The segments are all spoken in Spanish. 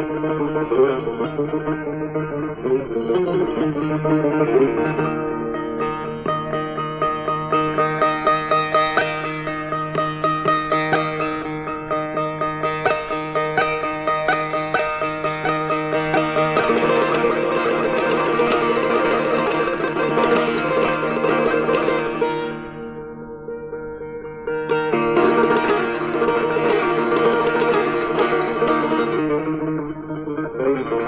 Thank you.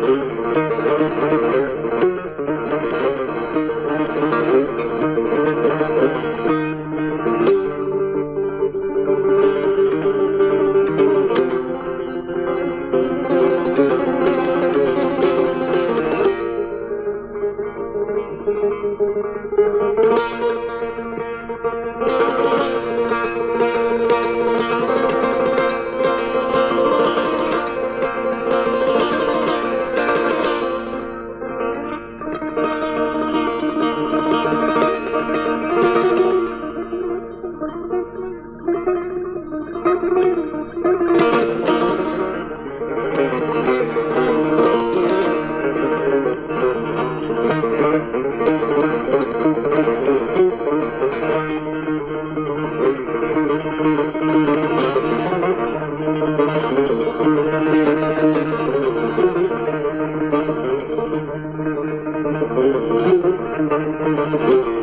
Mm-hmm. Música